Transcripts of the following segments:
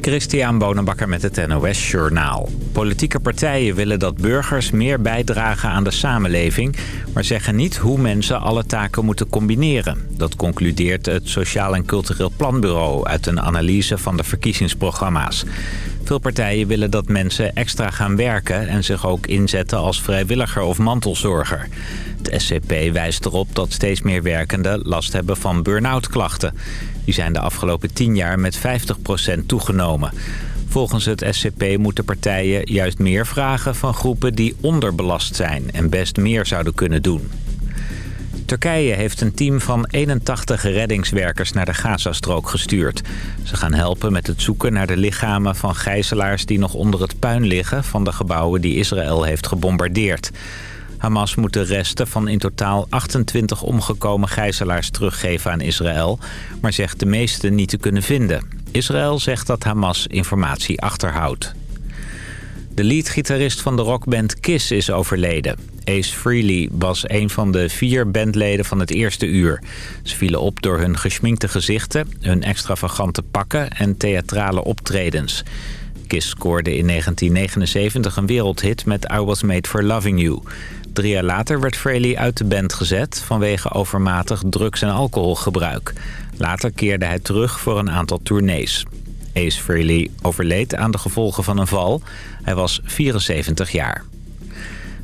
Christian Bonenbakker met het NOS Journaal. Politieke partijen willen dat burgers meer bijdragen aan de samenleving... maar zeggen niet hoe mensen alle taken moeten combineren. Dat concludeert het Sociaal en Cultureel Planbureau... uit een analyse van de verkiezingsprogramma's. Veel partijen willen dat mensen extra gaan werken... en zich ook inzetten als vrijwilliger of mantelzorger. Het SCP wijst erop dat steeds meer werkenden last hebben van burn-out klachten... Die zijn de afgelopen 10 jaar met 50% toegenomen. Volgens het SCP moeten partijen juist meer vragen van groepen die onderbelast zijn en best meer zouden kunnen doen. Turkije heeft een team van 81 reddingswerkers naar de Gazastrook gestuurd. Ze gaan helpen met het zoeken naar de lichamen van gijzelaars die nog onder het puin liggen van de gebouwen die Israël heeft gebombardeerd. Hamas moet de resten van in totaal 28 omgekomen gijzelaars teruggeven aan Israël... maar zegt de meeste niet te kunnen vinden. Israël zegt dat Hamas informatie achterhoudt. De leadgitarist van de rockband Kiss is overleden. Ace Frehley was een van de vier bandleden van het eerste uur. Ze vielen op door hun geschminkte gezichten, hun extravagante pakken en theatrale optredens. Kiss scoorde in 1979 een wereldhit met I Was Made For Loving You. Drie jaar later werd Frehley uit de band gezet vanwege overmatig drugs- en alcoholgebruik. Later keerde hij terug voor een aantal tournees. Ace Frehley overleed aan de gevolgen van een val. Hij was 74 jaar.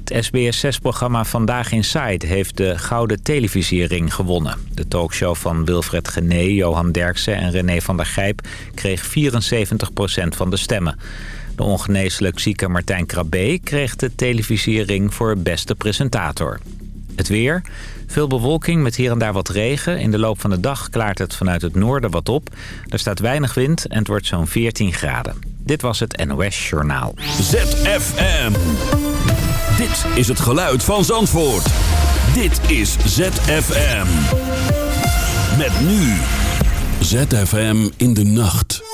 Het SBS6-programma Vandaag Inside heeft de Gouden Televisiering gewonnen. De talkshow van Wilfred Gené, Johan Derksen en René van der Gijp kreeg 74% van de stemmen. De ongeneeslijk zieke Martijn Krabbe kreeg de televisiering voor beste presentator. Het weer. Veel bewolking met hier en daar wat regen. In de loop van de dag klaart het vanuit het noorden wat op. Er staat weinig wind en het wordt zo'n 14 graden. Dit was het NOS Journaal. ZFM. Dit is het geluid van Zandvoort. Dit is ZFM. Met nu. ZFM in de nacht.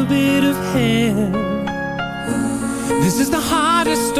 little bit of hell. This is the hardest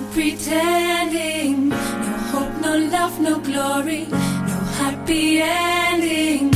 not pretending. No hope, no love, no glory, no happy ending.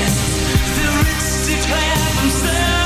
I'm still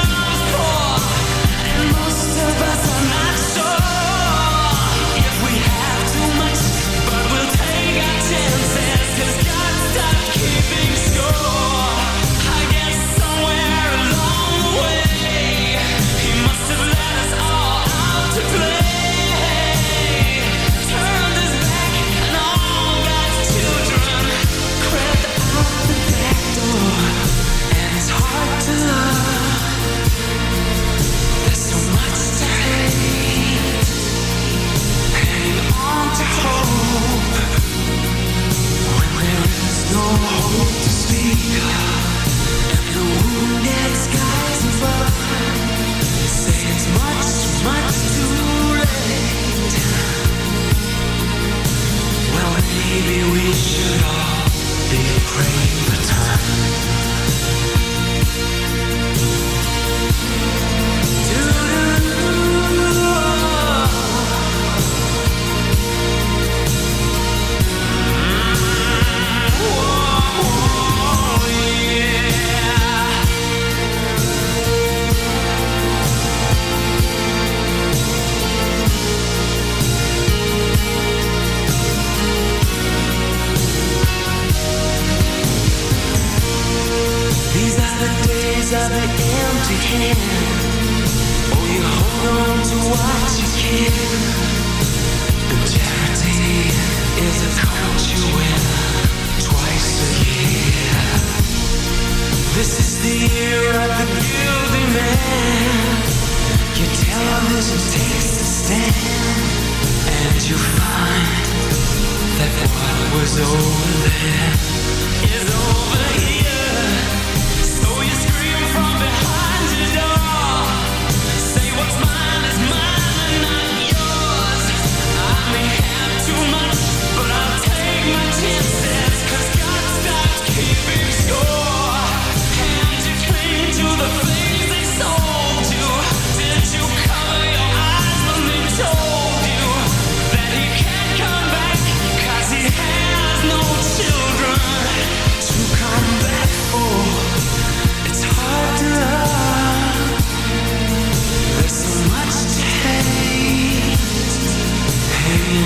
to sleep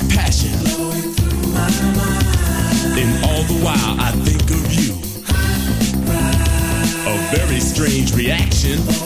of passion. And all the while I think of you. A very strange reaction.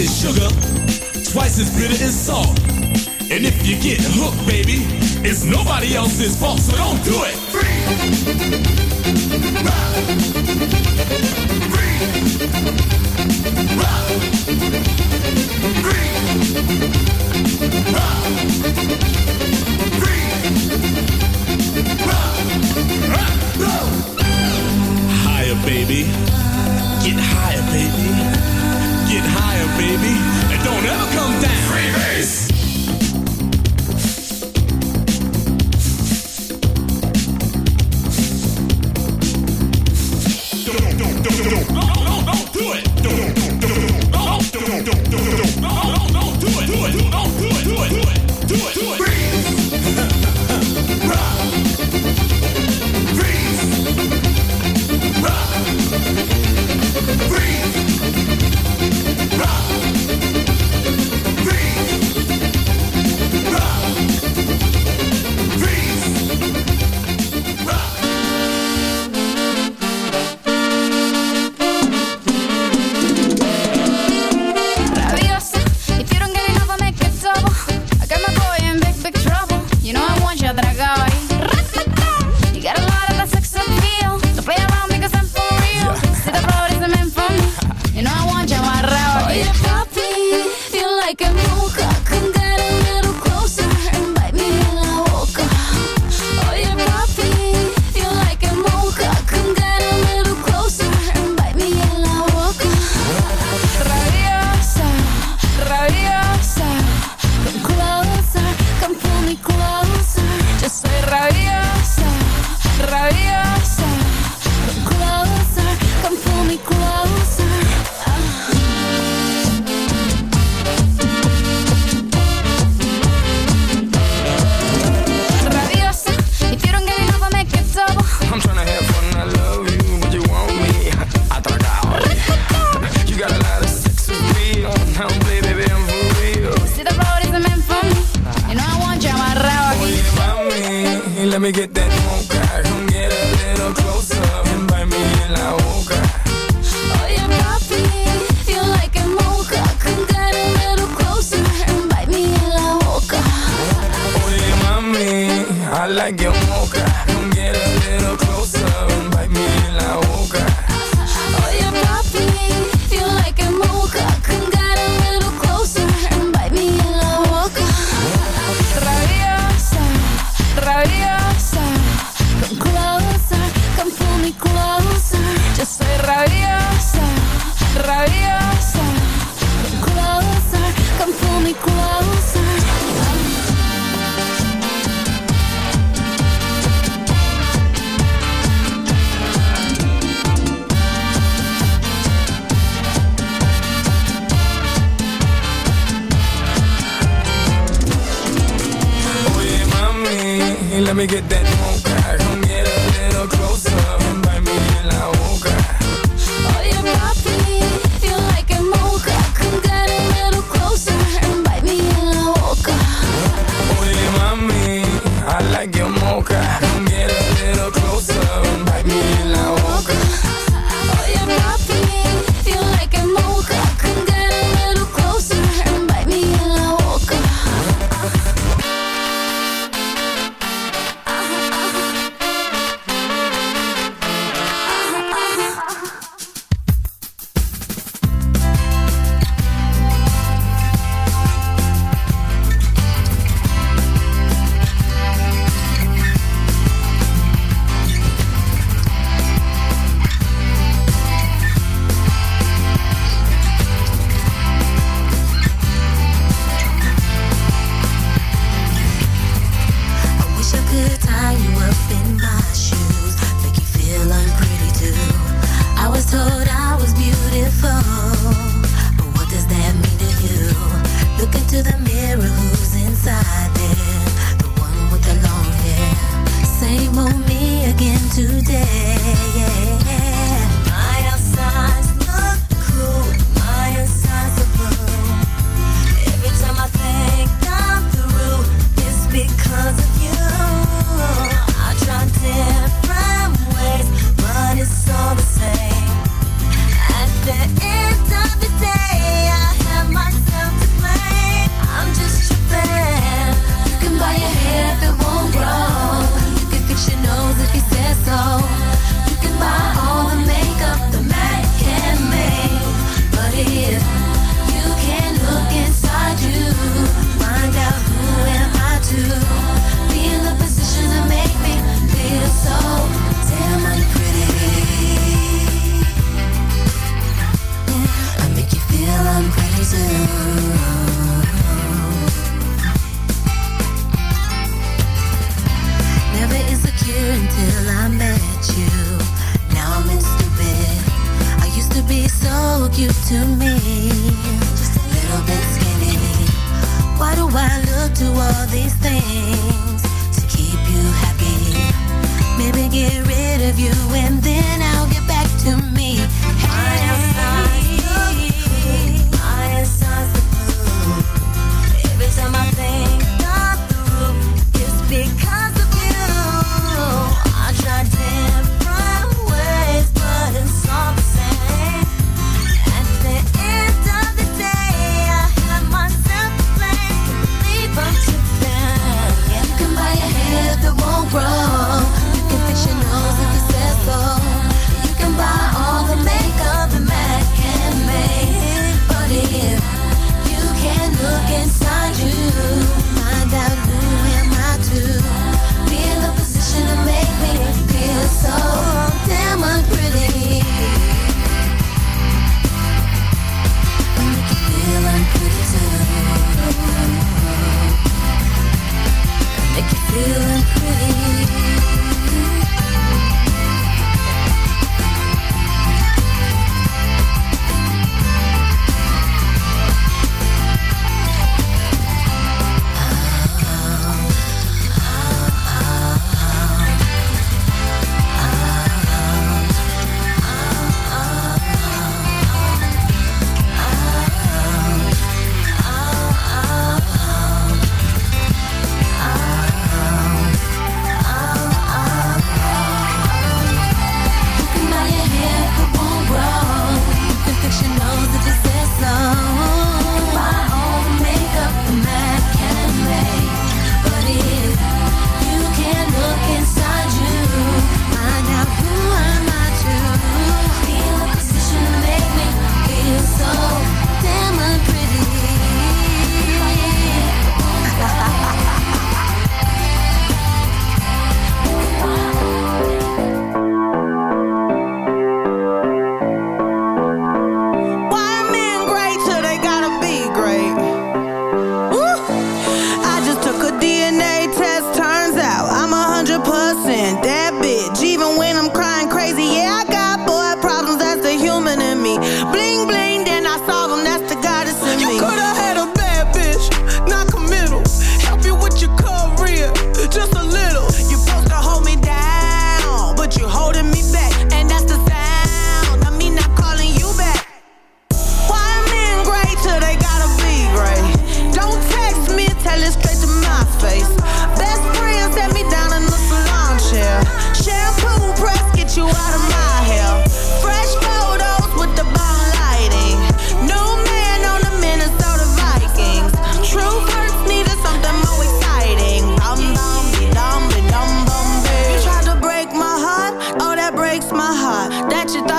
is sugar, twice as bitter as salt. And if you get hooked, baby, it's nobody else's fault, so don't do it. Free. Rock. Free. Rock. Free. let me get that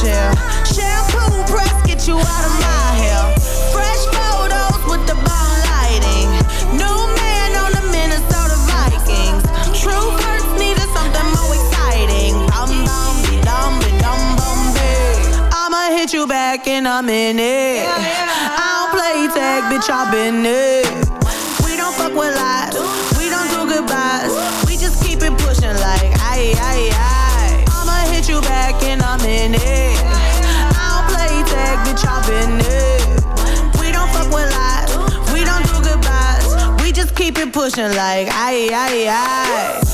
chill. Shampoo press get you out of my hair. Fresh photos with the bomb lighting. New man on the Minnesota Vikings. True hurts needed something more exciting. I'm be, dum, dumb, be. I'ma hit you back in a minute. I don't play tag, bitch, I've been it. motion like aye, aye, aye.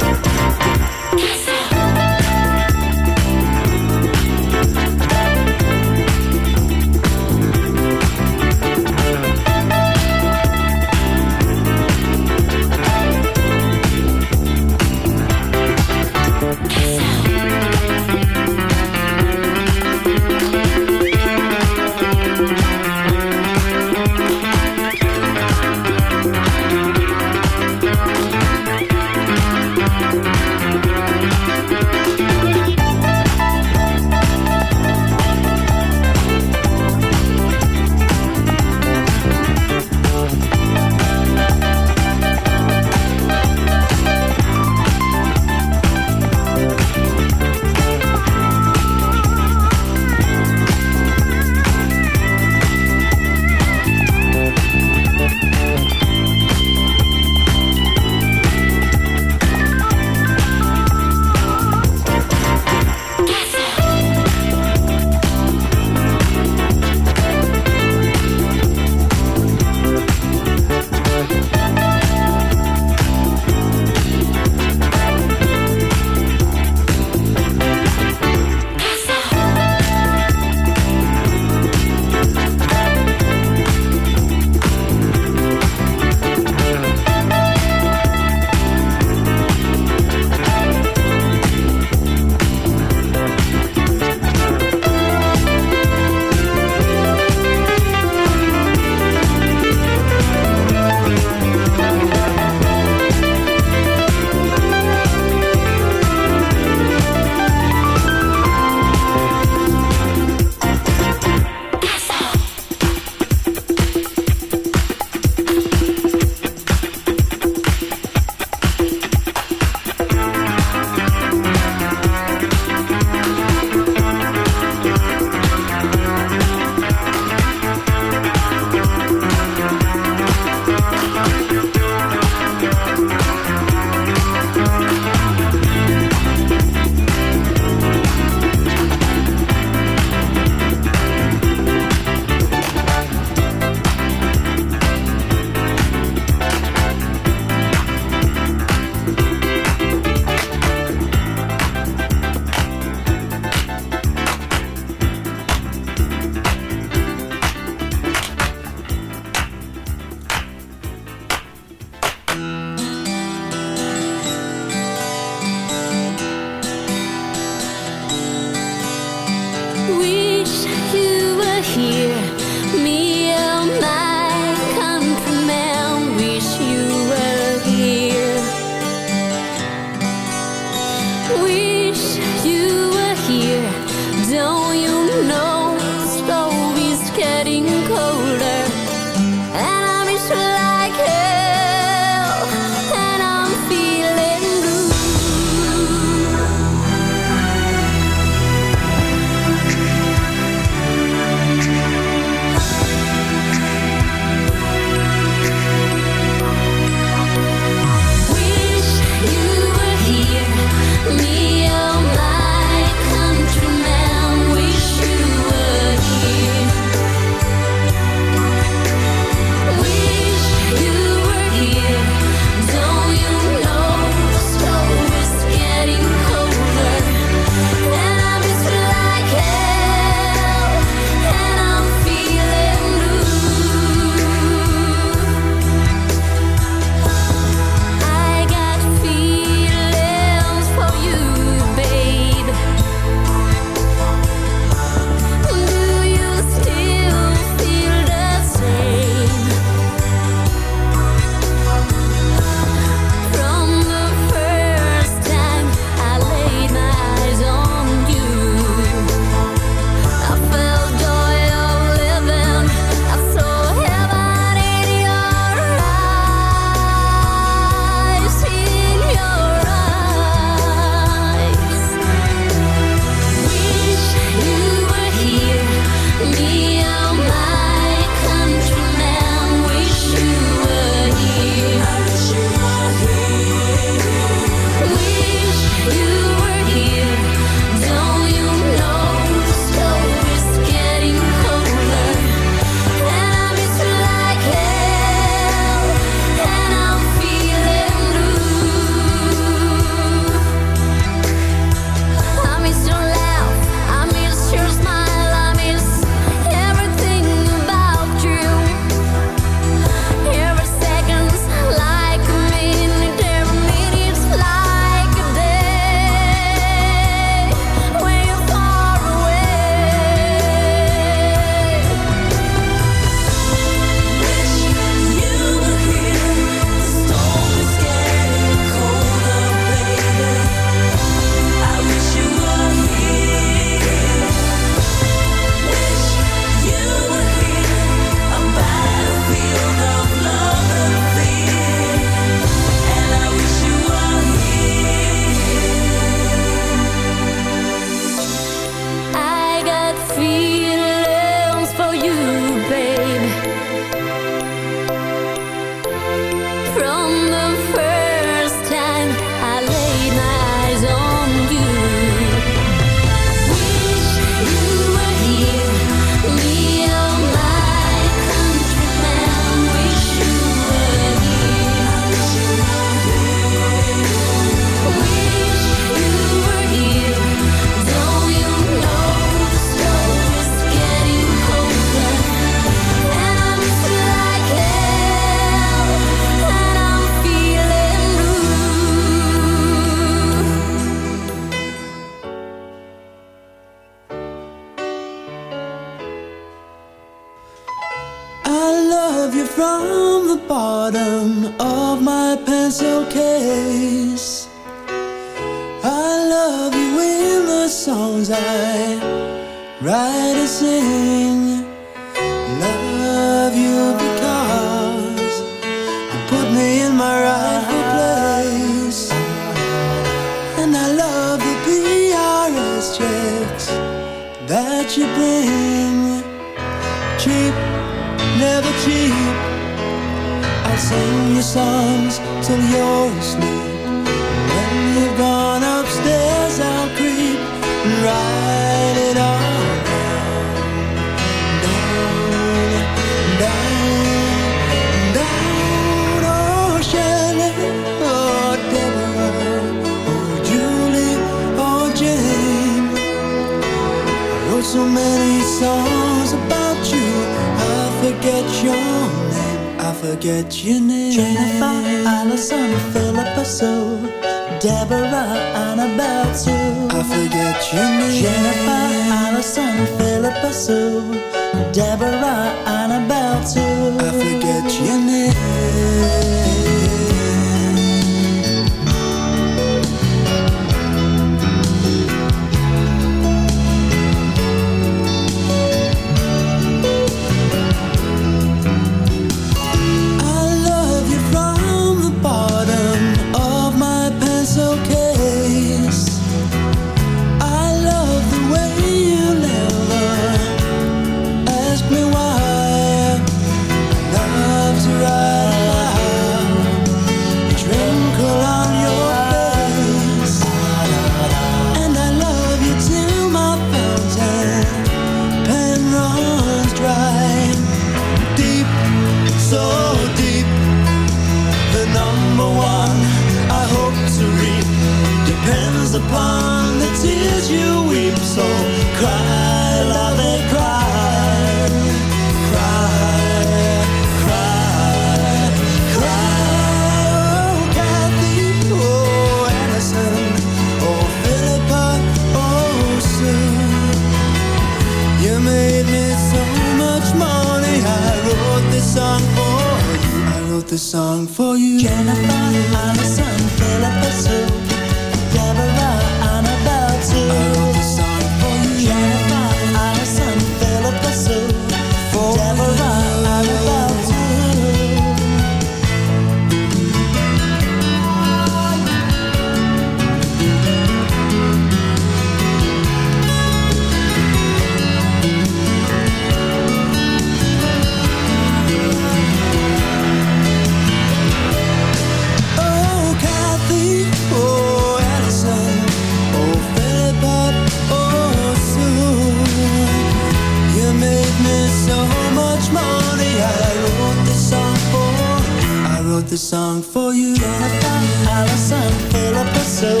song for you. Jennifer Allison, Philip Soul.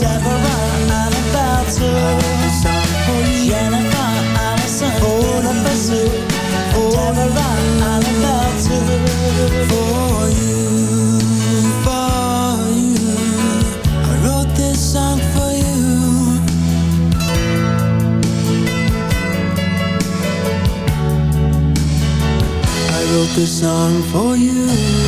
Deborah Anabato. A song for you. Jennifer Alison, Philip Soul. Deborah Anabato. For you, for you. I wrote this song for you. I wrote this song for you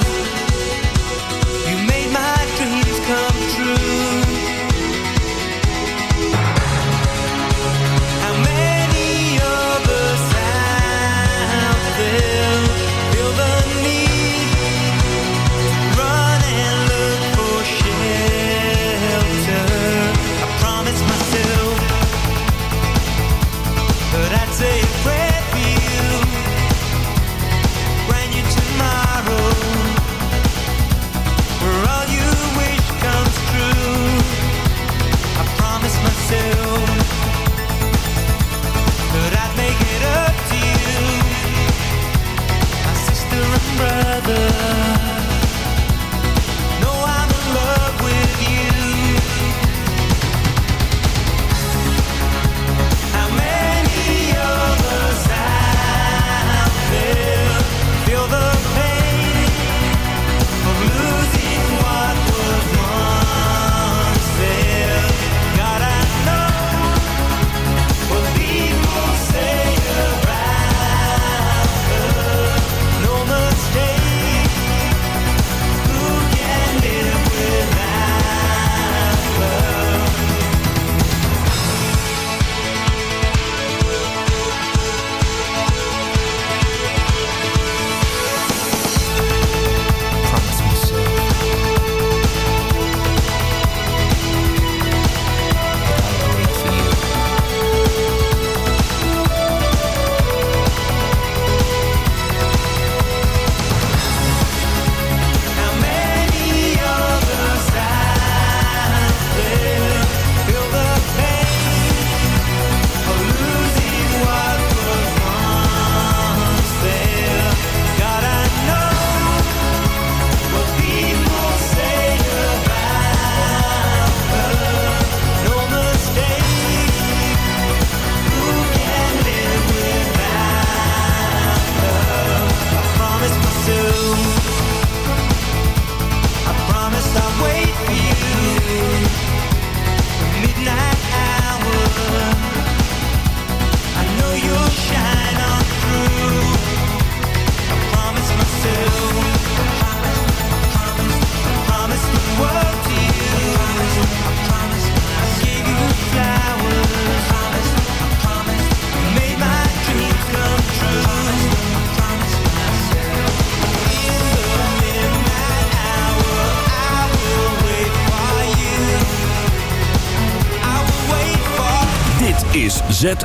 say a prayer